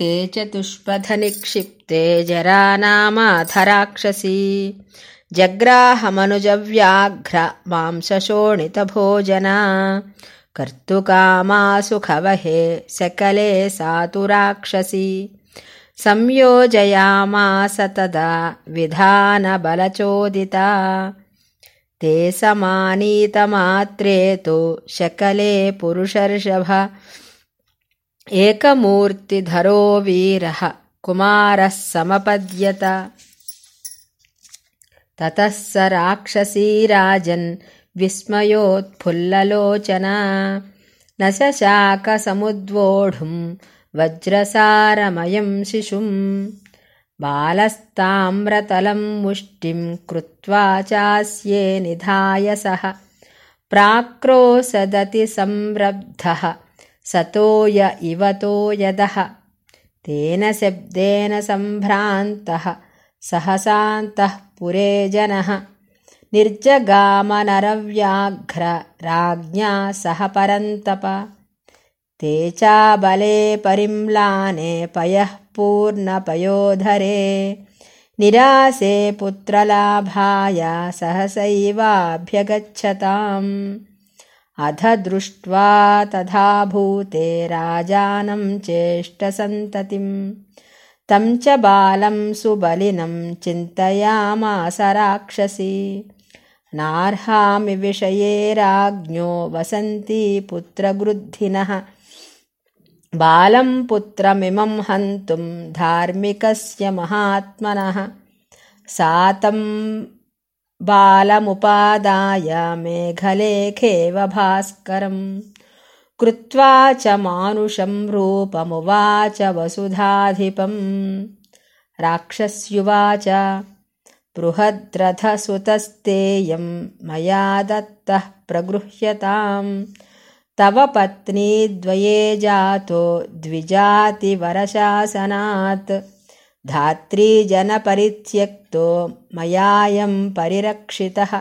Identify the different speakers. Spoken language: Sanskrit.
Speaker 1: ते चतुष्पथनिक्षिप्ते जरानामाथराक्षसी। जग्राहमनुजव्याघ्र मांसशोणितभोजना कर्तुकामासुखवहे सकले सातु राक्षसी संयोजयामास तदा विधानबलचोदिता। ते समानीतमात्रे तु शकले पुरुषर्षभ एकमूर्तिधरो वीरः कुमारः समपद्यत। ततः स राक्षसी राजन् विस्मयोत्फुल्ललोचना। न शशाकसमुद्वोढुम् वज्रसारमयम् शिशुम्। बालस्ताम्रतलम् मुष्टिम् कृत्वा चास्ये निधाय सः। प्राक्रोसदतिसंरब्धः सतोय इवतो यदः तेन शब्देन सम्भ्रान्तः सहसान्तः पुरे जनः। निर्जगामनरव्याघ्र राज्ञा सह परन्तप। ते चाबले परिम्लाने पयः पूर्णपयोधरे। निरासे पुत्रलाभाय सहसैवाभ्यगच्छताम् अध दृष्ट्वा तथा भूते राजानं चेष्टसन्ततिम्। तं च बालं सुबलिनं चिन्तयामास राक्षसी। नार्हामि विषये राज्ञो वसन्ती पुत्रगृद्धिनः। बालं पुत्रमिमं हन्तुं धार्मिकस्य महात्मनः। सातं बालमुपादाय मेघलेखेव भास्करम्। कृत्वा च मानुषं रूपमुवाच वसुधाधिपम्। राक्षस्युवाच बृहद्रथसुतस्तेयं मया दत्तः प्रगृह्यताम्। तव पत्नीद्वये जातो द्विजातिवरशासनात् धात्री जनपरित्यक्तो मयायं परिरक्षितः